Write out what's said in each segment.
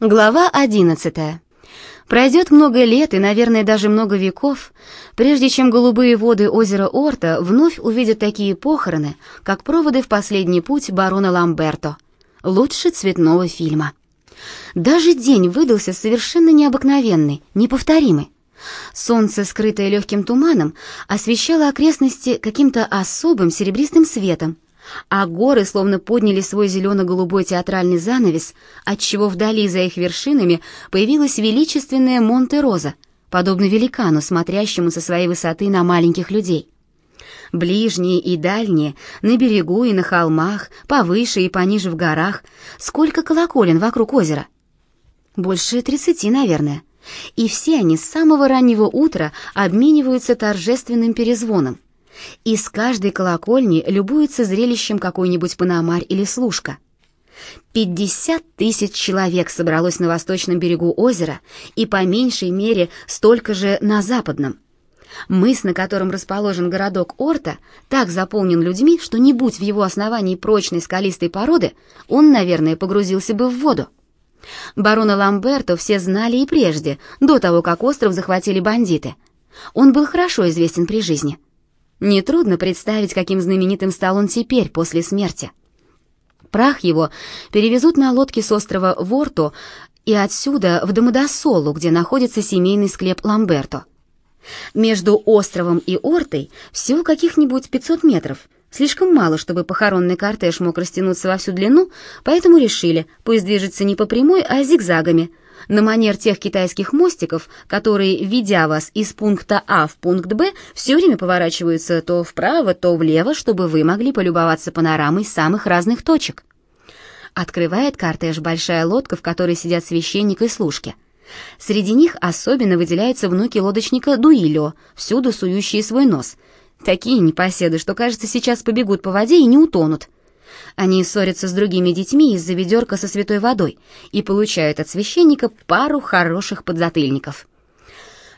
Глава 11. Пройдет много лет и, наверное, даже много веков, прежде чем голубые воды озера Орта вновь увидят такие похороны, как проводы в последний путь барона Ламберто, лучше цветного фильма. Даже день выдался совершенно необыкновенный, неповторимый. Солнце, скрытое легким туманом, освещало окрестности каким-то особым серебристым светом, а горы словно подняли свой зелено-голубой театральный занавес, отчего вдали за их вершинами появилась величественная Монте-Роза, подобно великану, смотрящему со своей высоты на маленьких людей. Ближние и дальние, на берегу и на холмах, повыше и пониже в горах, сколько колоколен вокруг озера? Больше тридцати, наверное. И все они с самого раннего утра обмениваются торжественным перезвоном. Из каждой колокольни любуется зрелищем какой-нибудь пономарь или служка. Пятьдесят тысяч человек собралось на восточном берегу озера и по меньшей мере столько же на западном. Мыс, на котором расположен городок Орта, так заполнен людьми, что не будь в его основании прочной скалистой породы, он, наверное, погрузился бы в воду. Барона Ламберто все знали и прежде, до того, как остров захватили бандиты. Он был хорошо известен при жизни. Нетрудно представить, каким знаменитым стал он теперь, после смерти. Прах его перевезут на лодке с острова Ворту и отсюда в Домодосолу, где находится семейный склеп Ламберто. Между островом и Ортой всего каких-нибудь 500 метров. Слишком мало, чтобы похоронный кортеж мог растянуться во всю длину, поэтому решили, пусть движется не по прямой, а зигзагами – на манер тех китайских мостиков, которые, ведя вас из пункта А в пункт Б, все время поворачиваются то вправо, то влево, чтобы вы могли полюбоваться панорамой самых разных точек. Открывает кортеж большая лодка, в которой сидят священник и служки. Среди них особенно выделяются внуки лодочника Дуилио, всюду сующие свой нос. Такие непоседы, что, кажется, сейчас побегут по воде и не утонут. Они ссорятся с другими детьми из-за ведерка со святой водой и получают от священника пару хороших подзатыльников.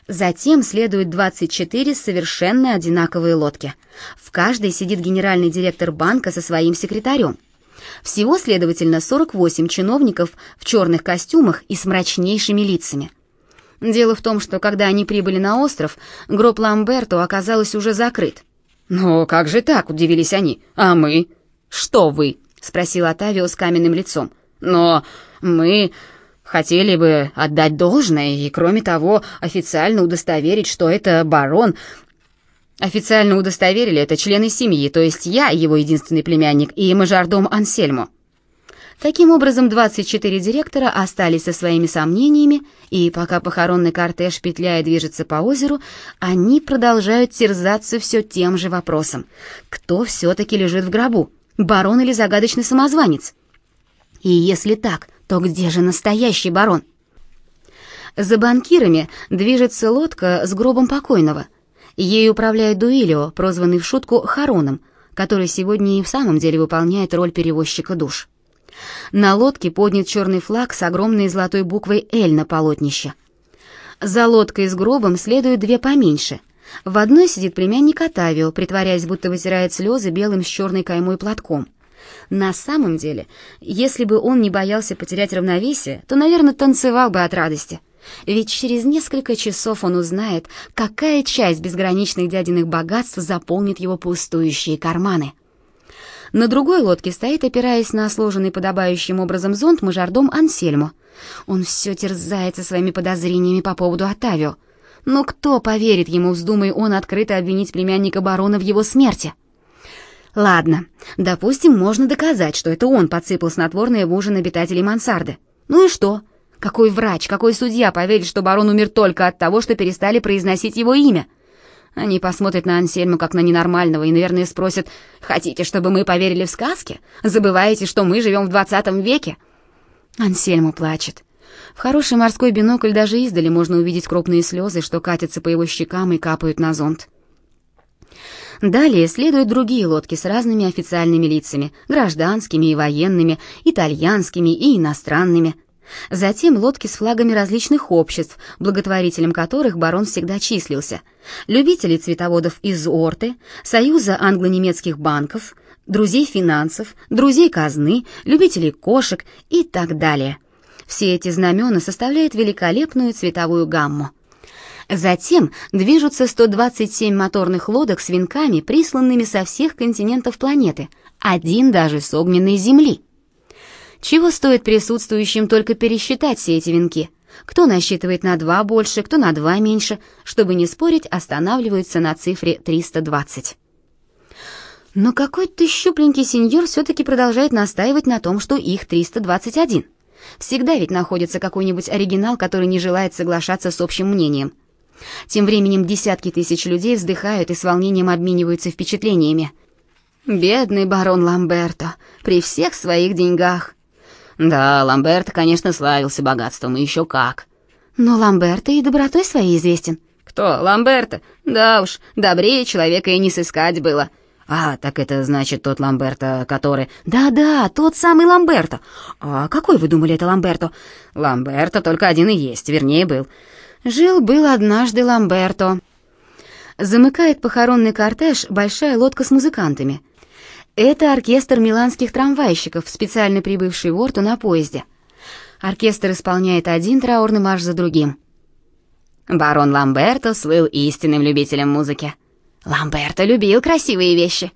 Затем следует 24 совершенно одинаковые лодки. В каждой сидит генеральный директор банка со своим секретарем. Всего, следовательно, 48 чиновников в черных костюмах и с мрачнейшими лицами. Дело в том, что когда они прибыли на остров, гроб Ламберто оказался уже закрыт. «Но как же так?» — удивились они. «А мы?» «Что вы?» — спросил Отавио с каменным лицом. «Но мы хотели бы отдать должное и, кроме того, официально удостоверить, что это барон...» «Официально удостоверили это члены семьи, то есть я, его единственный племянник, и мажордом Ансельмо». Таким образом, 24 директора остались со своими сомнениями, и пока похоронный кортеж петляя движется по озеру, они продолжают терзаться все тем же вопросом. Кто все-таки лежит в гробу? Барон или загадочный самозванец? И если так, то где же настоящий барон? За банкирами движется лодка с гробом покойного. Ей управляет Дуилио, прозванный в шутку Хароном, который сегодня и в самом деле выполняет роль перевозчика душ. На лодке поднят черный флаг с огромной золотой буквой «Л» на полотнище. За лодкой с гробом следуют две поменьше, в одной сидит племянник Отавио, притворяясь, будто вытирает слезы белым с черной каймой платком. На самом деле, если бы он не боялся потерять равновесие, то, наверное, танцевал бы от радости. Ведь через несколько часов он узнает, какая часть безграничных дядиных богатств заполнит его пустующие карманы. На другой лодке стоит, опираясь на сложенный подобающим образом зонт, мажордом Ансельмо. Он все терзается своими подозрениями по поводу Отавио. Но кто поверит ему, вздумай он открыто обвинить племянника барона в его смерти? Ладно, допустим, можно доказать, что это он подсыпал снотворное в ужин обитателей мансарды. Ну и что? Какой врач, какой судья поверит, что барон умер только от того, что перестали произносить его имя? Они посмотрят на Ансельма как на ненормального и, наверное, спросят, «Хотите, чтобы мы поверили в сказки? Забываете, что мы живем в двадцатом веке?» Ансельма плачет. В хороший морской бинокль даже издали можно увидеть крупные слезы, что катятся по его щекам и капают на зонт. Далее следуют другие лодки с разными официальными лицами, гражданскими и военными, итальянскими и иностранными. Затем лодки с флагами различных обществ, благотворителем которых барон всегда числился, любителей цветоводов из Орты, Союза англо-немецких банков, друзей финансов, друзей казны, любителей кошек и так далее – Все эти знамена составляют великолепную цветовую гамму. Затем движутся 127 моторных лодок с венками, присланными со всех континентов планеты, один даже с огненной земли. Чего стоит присутствующим только пересчитать все эти венки? Кто насчитывает на два больше, кто на два меньше, чтобы не спорить, останавливаются на цифре 320. Но какой-то щупленький сеньор все-таки продолжает настаивать на том, что их 321. Всегда ведь находится какой-нибудь оригинал, который не желает соглашаться с общим мнением. Тем временем десятки тысяч людей вздыхают и с волнением обмениваются впечатлениями. Бедный барон Ламберто, при всех своих деньгах. Да, Ламберто, конечно, славился богатством, и еще как. Но Ламберто и добротой своей известен. Кто, Ламберто? Да уж, добрее человека и не сыскать было. А, так это значит тот Ламберто, который... Да-да, тот самый Ламберто. А какой вы думали это Ламберто? Ламберто только один и есть, вернее, был. Жил-был однажды Ламберто. Замыкает похоронный кортеж большая лодка с музыкантами. Это оркестр миланских трамвайщиков, специально прибывший в Орту на поезде. Оркестр исполняет один траурный марш за другим. Барон Ламберто слыл истинным любителем музыки. Ламберто любил красивые вещи.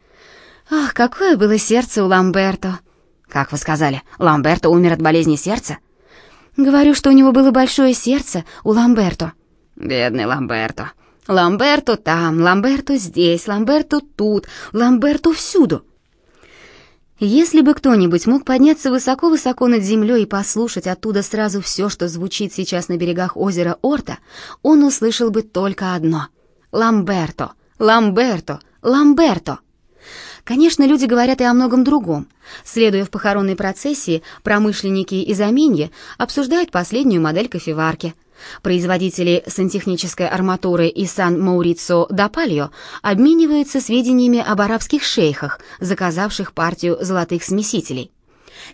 Ах, какое было сердце у Ламберто. Как вы сказали, Ламберто умер от болезни сердца? Говорю, что у него было большое сердце у Ламберто. Бедный Ламберто. Ламберто там, Ламберто здесь, Ламберто тут, Ламберто всюду. Если бы кто-нибудь мог подняться высоко-высоко над землей и послушать оттуда сразу все, что звучит сейчас на берегах озера Орта, он услышал бы только одно — Ламберто — Ламберто! Ламберто!» Конечно, люди говорят и о многом другом. Следуя в похоронной процессии, промышленники из Аминьи обсуждают последнюю модель кофеварки. Производители сантехнической арматуры из Сан-Маурицо да Пальо обмениваются сведениями об арабских шейхах, заказавших партию золотых смесителей.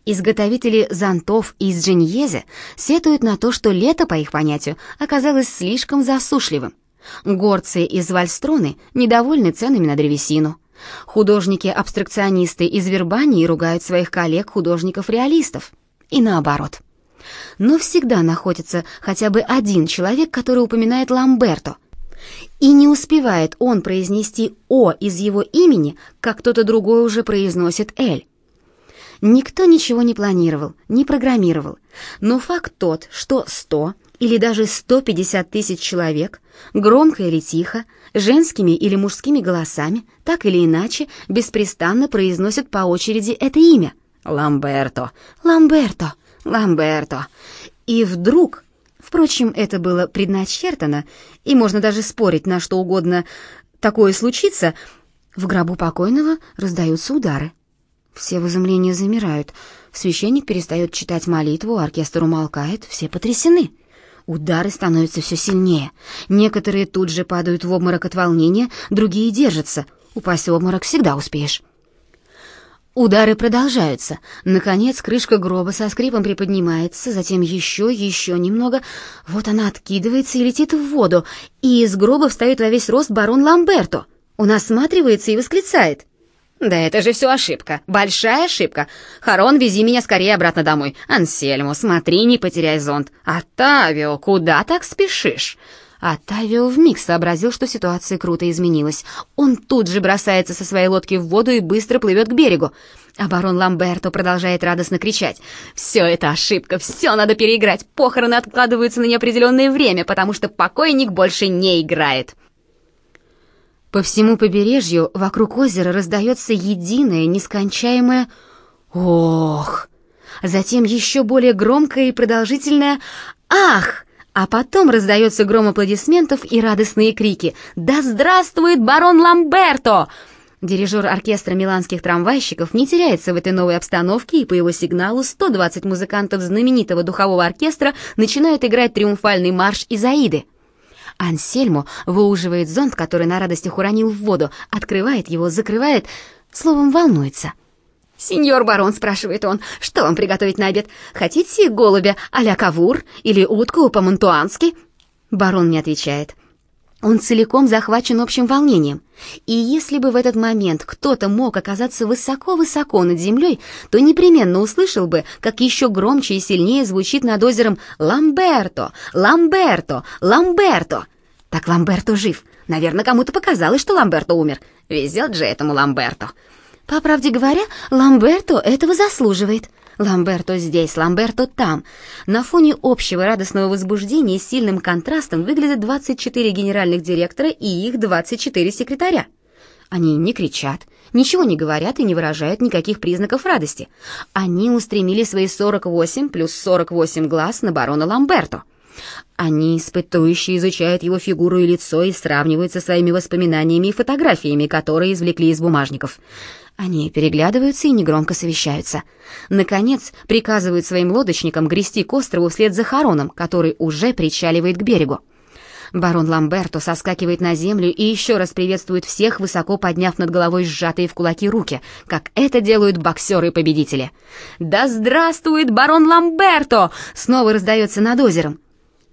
Изготовители зонтов из Джиньезе сетуют на то, что лето, по их понятию, оказалось слишком засушливым. Горцы из Вальстроны недовольны ценами на древесину. Художники-абстракционисты из Вербании ругают своих коллег-художников-реалистов. И наоборот. Но всегда находится хотя бы один человек, который упоминает Ламберто. И не успевает он произнести «О» из его имени, как кто-то другой уже произносит «Эль». Никто ничего не планировал, не программировал, но факт тот, что сто или даже 150 тысяч человек, громко или тихо, женскими или мужскими голосами, так или иначе, беспрестанно произносят по очереди это имя. Ламберто, Ламберто, Ламберто. И вдруг, впрочем, это было предначертано, и можно даже спорить на что угодно такое случится, в гробу покойного раздаются удары. Все в изумлении замирают. Священник перестает читать молитву, оркестр умолкает, все потрясены. Удары становятся все сильнее. Некоторые тут же падают в обморок от волнения, другие держатся. Упасть в обморок всегда успеешь. Удары продолжаются. Наконец крышка гроба со скрипом приподнимается, затем еще, еще немного. Вот она откидывается и летит в воду, и из гроба встает во весь рост барон Ламберто. Он осматривается и восклицает. «Да это же все ошибка, большая ошибка. Харон, вези меня скорее обратно домой. Ансельму, смотри, не потеряй зонт. Атавио, куда так спешишь?» Атавио вмиг сообразил, что ситуация круто изменилась. Он тут же бросается со своей лодки в воду и быстро плывет к берегу. А барон Ламберто продолжает радостно кричать. «Все это ошибка, все надо переиграть. Похороны откладываются на неопределенное время, потому что покойник больше не играет». По всему побережью вокруг озера раздается единое, нескончаемое «Ох!», затем еще более громкое и продолжительное «Ах!», а потом раздается гром аплодисментов и радостные крики «Да здравствует барон Ламберто!». Дирижер оркестра миланских трамвайщиков не теряется в этой новой обстановке, и по его сигналу 120 музыкантов знаменитого духового оркестра начинают играть триумфальный марш Изаиды. Ансельмо выуживает зонт, который на радостях уронил в воду, открывает его, закрывает, словом, волнуется. «Сеньор барон», — спрашивает он, — «что вам приготовить на обед? Хотите голубя а-ля кавур или утку по-монтуански?» Барон не отвечает. Он целиком захвачен общим волнением. И если бы в этот момент кто-то мог оказаться высоко-высоко над землей, то непременно услышал бы, как еще громче и сильнее звучит над озером «Ламберто! Ламберто! Ламберто!» Так Ламберто жив. Наверное, кому-то показалось, что Ламберто умер. Везет же этому Ламберто. По правде говоря, Ламберто этого заслуживает. Ламберто здесь, Ламберто там. На фоне общего радостного возбуждения с сильным контрастом выглядят 24 генеральных директора и их 24 секретаря. Они не кричат, ничего не говорят и не выражают никаких признаков радости. Они устремили свои 48 плюс 48 глаз на барона Ламберто. Они, испытующие, изучают его фигуру и лицо и сравнивают со своими воспоминаниями и фотографиями, которые извлекли из бумажников. Они переглядываются и негромко совещаются. Наконец, приказывают своим лодочникам грести к острову вслед за Хароном, который уже причаливает к берегу. Барон Ламберто соскакивает на землю и еще раз приветствует всех, высоко подняв над головой сжатые в кулаки руки, как это делают боксеры-победители. «Да здравствует барон Ламберто!» снова раздается над озером.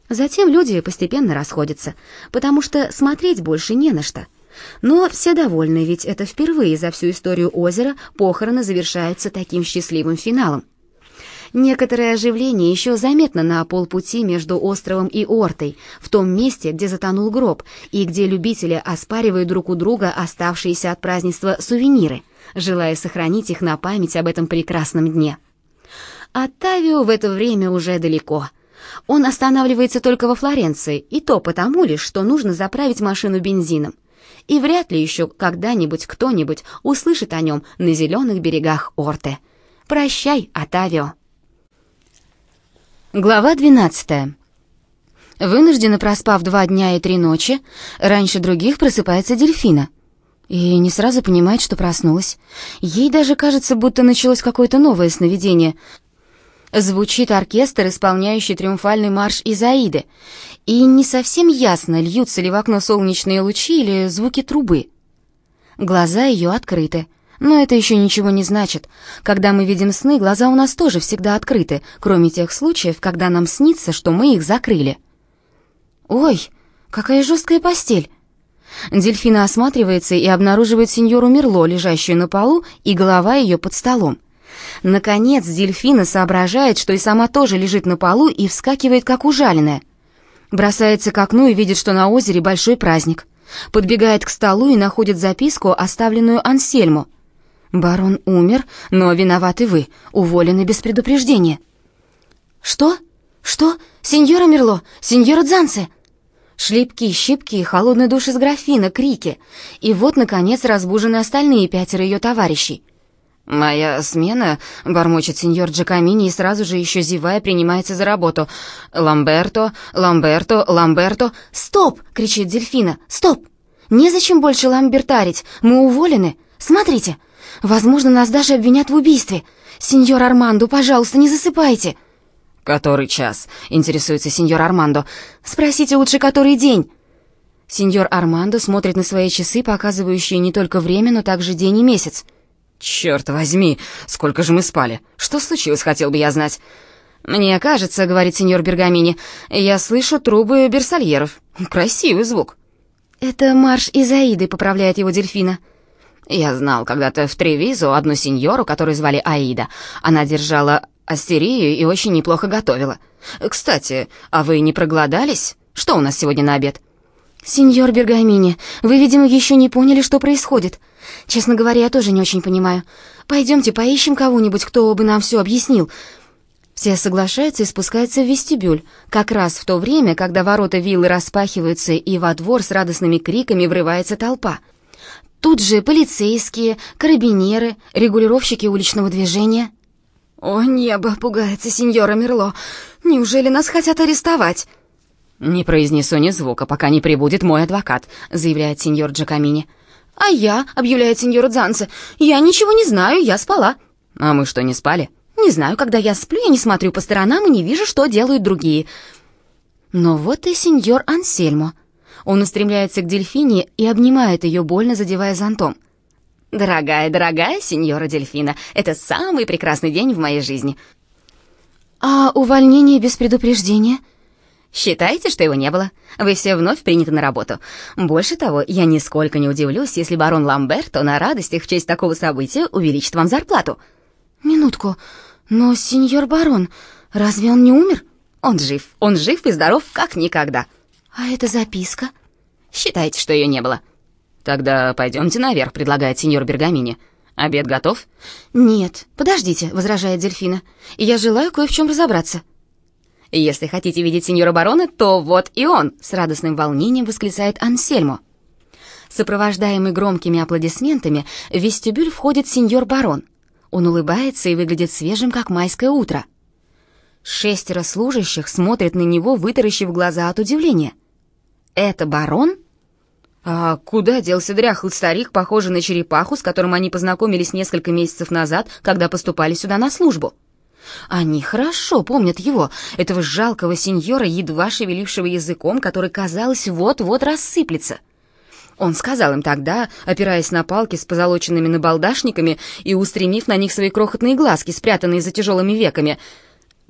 Затем люди постепенно расходятся, потому что смотреть больше не на что — но все довольны, ведь это впервые за всю историю озера похороны завершаются таким счастливым финалом. Некоторое оживление еще заметно на полпути между островом и Ортой, в том месте, где затонул гроб, и где любители оспаривают друг у друга оставшиеся от празднества сувениры, желая сохранить их на память об этом прекрасном дне. Оттавио в это время уже далеко. Он останавливается только во Флоренции, и то потому лишь, что нужно заправить машину бензином и вряд ли еще когда-нибудь кто-нибудь услышит о нем на зеленых берегах Орте. Прощай, Атавио. Глава 12. Вынужденно проспав два дня и три ночи, раньше других просыпается дельфина. И не сразу понимает, что проснулась. Ей даже кажется, будто началось какое-то новое сновидение — Звучит оркестр, исполняющий триумфальный марш Изаиды, и не совсем ясно, льются ли в окно солнечные лучи или звуки трубы. Глаза ее открыты, но это еще ничего не значит. Когда мы видим сны, глаза у нас тоже всегда открыты, кроме тех случаев, когда нам снится, что мы их закрыли. «Ой, какая жесткая постель!» Дельфина осматривается и обнаруживает сеньору Мерло, лежащую на полу, и голова ее под столом. Наконец дельфина соображает, что и сама тоже лежит на полу и вскакивает, как ужаленная. Бросается к окну и видит, что на озере большой праздник. Подбегает к столу и находит записку, оставленную Ансельму. «Барон умер, но виноваты вы, уволены без предупреждения». «Что? Что? Сеньора Мерло? Сеньора Дзанце?» Шлепки, щипки, холодный душ из графина, крики. И вот, наконец, разбужены остальные пятеро ее товарищей. «Моя смена», — бормочет сеньор Джакамини и сразу же еще зевая принимается за работу. «Ламберто, Ламберто, Ламберто...» «Стоп!» — кричит Дельфина. «Стоп! Незачем больше ламбертарить, мы уволены. Смотрите, возможно, нас даже обвинят в убийстве. Сеньор Армандо, пожалуйста, не засыпайте». «Который час?» — интересуется сеньор Армандо. «Спросите лучше, который день». Сеньор Армандо смотрит на свои часы, показывающие не только время, но также день и месяц. «Черт возьми, сколько же мы спали? Что случилось, хотел бы я знать?» «Мне кажется, — говорит сеньор Бергамини, — я слышу трубы берсальеров. Красивый звук». «Это марш Изаиды», — поправляет его дельфина. «Я знал когда-то в Тревизу одну сеньору, которую звали Аида. Она держала астерию и очень неплохо готовила. Кстати, а вы не проголодались? Что у нас сегодня на обед?» «Сеньор Бергамини, вы, видимо, еще не поняли, что происходит. Честно говоря, я тоже не очень понимаю. Пойдемте поищем кого-нибудь, кто бы нам все объяснил». Все соглашаются и спускаются в вестибюль, как раз в то время, когда ворота виллы распахиваются и во двор с радостными криками врывается толпа. Тут же полицейские, карабинеры, регулировщики уличного движения. «О, небо!» — пугается сеньора Мерло. «Неужели нас хотят арестовать?» «Не произнесу ни звука, пока не прибудет мой адвокат», — заявляет сеньор Джакамини. «А я», — объявляет сеньора Дзанце, — «я ничего не знаю, я спала». «А мы что, не спали?» «Не знаю, когда я сплю, я не смотрю по сторонам и не вижу, что делают другие». Но вот и сеньор Ансельмо. Он устремляется к дельфине и обнимает ее, больно задевая зонтом. «Дорогая, дорогая сеньора Дельфина, это самый прекрасный день в моей жизни». «А увольнение без предупреждения?» Считайте, что его не было. Вы все вновь приняты на работу. Больше того, я нисколько не удивлюсь, если барон Ламберто на радостях в честь такого события увеличит вам зарплату. Минутку. Но сеньор барон, разве он не умер? Он жив. Он жив и здоров, как никогда. А эта записка? Считайте, что ее не было. Тогда пойдемте наверх, предлагает сеньор Бергамини. Обед готов? Нет, подождите, возражает Дельфина. Я желаю кое в чем разобраться. «Если хотите видеть сеньора барона, то вот и он!» — с радостным волнением восклицает Ансельмо. Сопровождаемый громкими аплодисментами, в вестибюль входит сеньор барон. Он улыбается и выглядит свежим, как майское утро. Шестеро служащих смотрят на него, вытаращив глаза от удивления. «Это барон?» А куда делся дряхлый старик, похожий на черепаху, с которым они познакомились несколько месяцев назад, когда поступали сюда на службу? Они хорошо помнят его, этого жалкого сеньора, едва шевелившего языком, который, казалось, вот-вот рассыплется. Он сказал им тогда, опираясь на палки с позолоченными набалдашниками и устремив на них свои крохотные глазки, спрятанные за тяжелыми веками,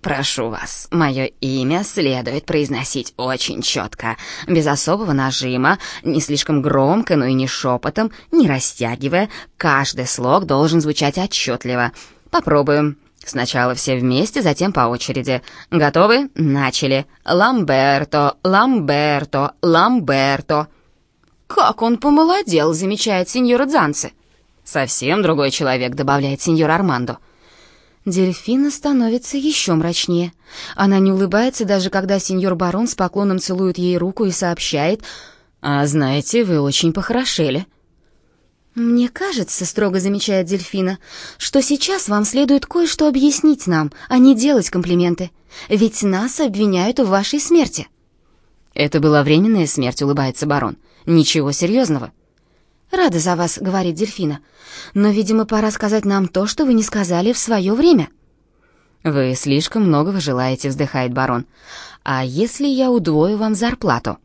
«Прошу вас, мое имя следует произносить очень четко, без особого нажима, не слишком громко, но и не шепотом, не растягивая. Каждый слог должен звучать отчетливо. Попробуем». Сначала все вместе, затем по очереди. Готовы? Начали. Ламберто, Ламберто, Ламберто. Как он помолодел, замечает сеньор Дзанци. Совсем другой человек, добавляет сеньор Армандо. Дельфина становится еще мрачнее. Она не улыбается, даже когда сеньор барон с поклоном целует ей руку и сообщает, «А знаете, вы очень похорошели». «Мне кажется, — строго замечает Дельфина, — что сейчас вам следует кое-что объяснить нам, а не делать комплименты, ведь нас обвиняют в вашей смерти». «Это была временная смерть», — улыбается барон. «Ничего серьезного». «Рада за вас», — говорит Дельфина, — «но, видимо, пора сказать нам то, что вы не сказали в свое время». «Вы слишком многого желаете», — вздыхает барон. «А если я удвою вам зарплату?»